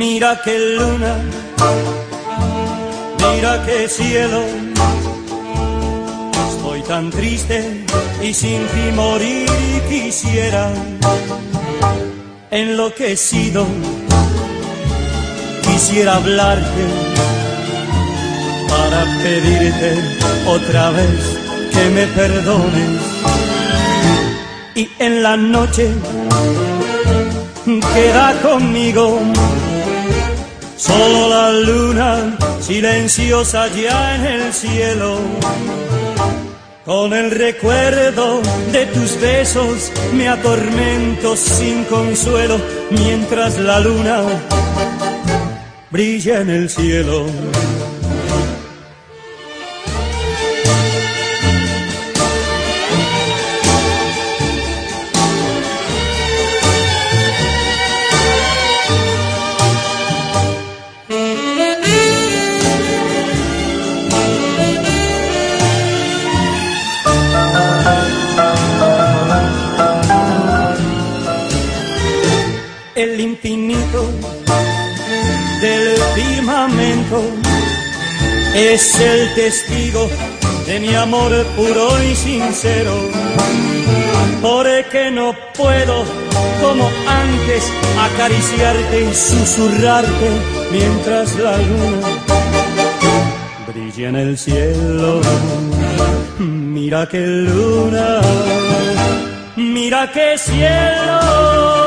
Mira qué luna, mira qué cielo. Estoy tan triste y sin ti morir quisiera. Enloquecido, quisiera hablarte para pedirte otra vez que me perdones. Y en la noche queda conmigo Solo la luna silenciosa ya en el cielo. Con el recuerdo de tus besos me atormento sin consuelo mientras la luna brilla en el cielo. El infinito del firmamento es el testigo de mi amor puro y sincero. Porque no puedo, como antes, acariciarte y susurrarte mientras la luna brilla en el cielo. Mira qué luna, mira qué cielo.